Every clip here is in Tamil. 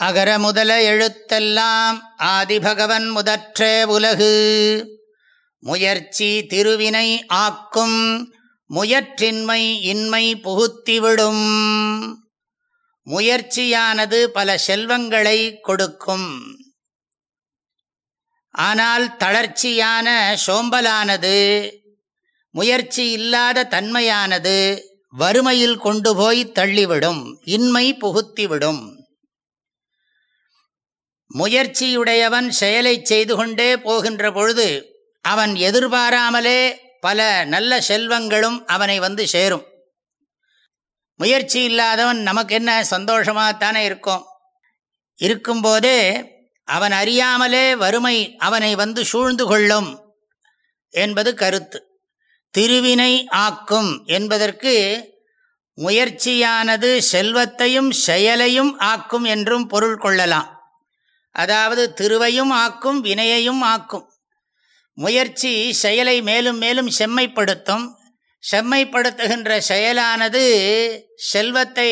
அகர முதல எழுத்தெல்லாம் ஆதிபகவன் முதற்றே உலகு. முயற்சி திருவினை ஆக்கும் முயற்றின்மை இன்மை புகுத்திவிடும். முயற்சியானது பல செல்வங்களை கொடுக்கும். ஆனால் தளர்ச்சியான சோம்பலானது முயற்சி இல்லாத தன்மையானது வறுமையில் கொண்டு போய் தள்ளிவிடும் இன்மை புகுத்திவிடும். முயற்சியுடையவன் செயலை செய்து கொண்டே போகின்ற பொழுது அவன் எதிர்பாராமலே பல நல்ல செல்வங்களும் அவனை வந்து சேரும். முயற்சி இல்லாதவன் நமக்கு என்ன சந்தோஷமாகத்தானே இருக்கும். இருக்கும்போதே அவன் அறியாமலே வறுமை அவனை வந்து சூழ்ந்து கொள்ளும் என்பது கருத்து. திருவினை ஆக்கும் என்பதற்கு முயற்சியானது செல்வத்தையும் செயலையும் ஆக்கும் என்றும் பொருள் கொள்ளலாம். அதாவது திருவையும் ஆக்கும் வினையையும் ஆக்கும். முயற்சி செயலை மேலும் மேலும் செம்மைப்படுத்தும். செம்மைப்படுத்துகின்ற செயலானது செல்வத்தை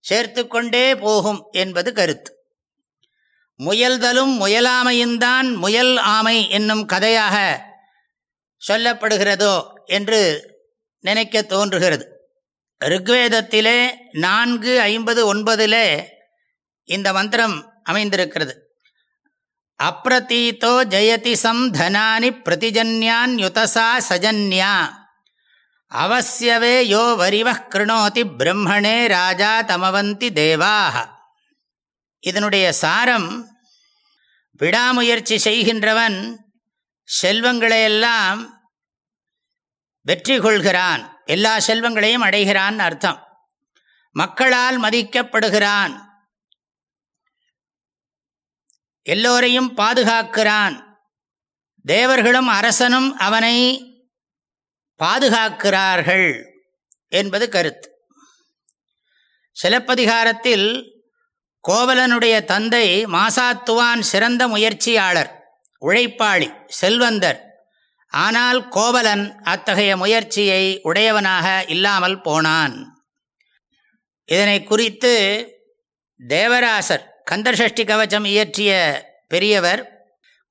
சேர்த்து கொண்டே போகும் என்பது கருத்து. முயல்தலும் முயலாமையும்தான் முயல் ஆமை என்னும் கதையாக சொல்லப்படுகிறதோ என்று நினைக்க தோன்றுகிறது. ரிக்வேதத்திலே நான்கு ஐம்பது ஒன்பதிலே இந்த மந்திரம் அமைந்திருக்கிறது. அப்பிரதீத்தோ ஜெயதி சம் தனானி பிரதிஜன்யான் யுதசா சஜன்யா. அவசியவே யோ வரிவ கிருணோதி பிரம்மணே ராஜா தமவந்தி தேவாக இதனுடைய சாரம் விடாமுயற்சி செய்கின்றவன் செல்வங்களையெல்லாம் வெற்றி கொள்கிறான் எல்லா செல்வங்களையும் அடைகிறான் அர்த்தம். மக்களால் மதிக்கப்படுகிறான். எல்லோரையும் பாதுகாக்கிறான். தேவர்களும் அரசனும் அவனை பாதுகாக்கிறார்கள் என்பது கருத்து. சிலப்பதிகாரத்தில் கோவலனுடைய தந்தை மாசாத்துவான் சிறந்த முயற்சியாளர் உழைப்பாளி செல்வந்தர். ஆனால் கோவலன் அத்தகைய முயற்சியை உடையவனாக இல்லாமல் போனான். இதனை குறித்து தேவராசர் கந்தசஷ்டி கவச்சம் இயற்றிய பெரியவர்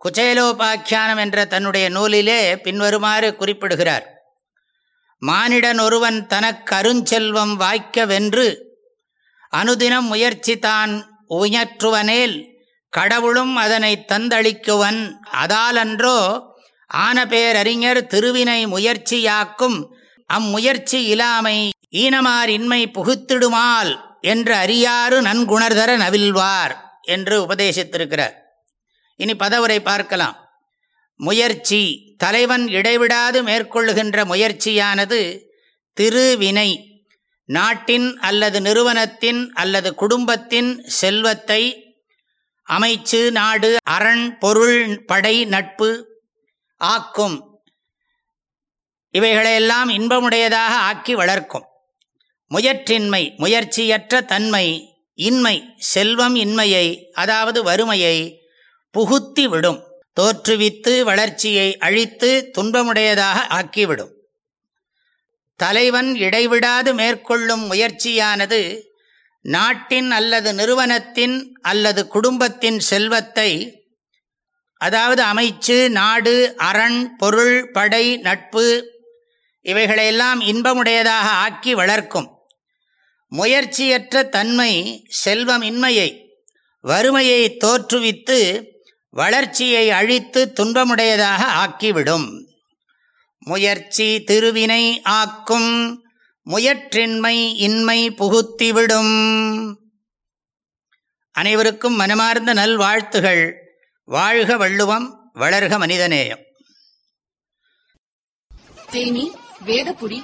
குச்சேலோபாக்கியானம் என்ற தன்னுடைய நூலிலே பின்வருமாறு குறிப்பிடுகிறார். மானிடன் ஒருவன் தனக்கு அருஞ்செல்வம் வாய்க்கவென்று அனுதினம் முயற்சி தான் உயற்றுவனேல் கடவுளும் அதனை தந்தளிக்குவன் அதாலன்றோ ஆன பேரறிஞர் திருவினை முயற்சியாக்கும் அம்முயற்சி இலாமை ஈனமார் இன்மை புகுத்திடுமால் என்று அறியாறு நன்குணர்தர நவில்வார் என்று உபதேசித்திருக்கிறார். இனி பதவுரை பார்க்கலாம். முயற்சி. தலைவன் இடைவிடாது மேற்கொள்ளுகின்ற முயற்சியானது திருவினை. நாட்டின் அல்லது நிறுவனத்தின் அல்லது குடும்பத்தின் செல்வத்தை அமைச்சு நாடு அரண் பொருள் படை நட்பு ஆக்கும். இவைகளையெல்லாம் இன்பமுடையதாக ஆக்கி வளர்க்கும். முயற்றின்மை முயற்சியற்ற தன்மை இன்மை செல்வம் இன்மையை அதாவது வறுமையை புகுத்தி விடும். தோற்றுவித்து வளர்ச்சியை அழித்து துன்பமுடையதாக ஆக்கிவிடும். தலைவன் இடைவிடாது மேற்கொள்ளும் முயற்சியானது நாட்டின் அல்லது நிறுவனத்தின் அல்லது குடும்பத்தின் செல்வத்தை அதாவது அமைச்சு நாடு அரண் பொருள் படை நட்பு இவைகளையெல்லாம் இன்பமுடையதாக ஆக்கி வளர்க்கும். முயற்சியற்ற தன்மை செல்வமின்மையை வறுமையை தோற்றுவித்து வளர்ச்சியை அழித்து துன்பமுடையதாக ஆக்கிவிடும். முயற்சி திருவினை ஆக்கும் முயற்றின்மை இன்மை புகுத்திவிடும். அனைவருக்கும் மனமார்ந்த நல்வாழ்த்துகள். வாழ்க வள்ளுவம் வளர்க மனிதநேயம். தேனி வேதபுடி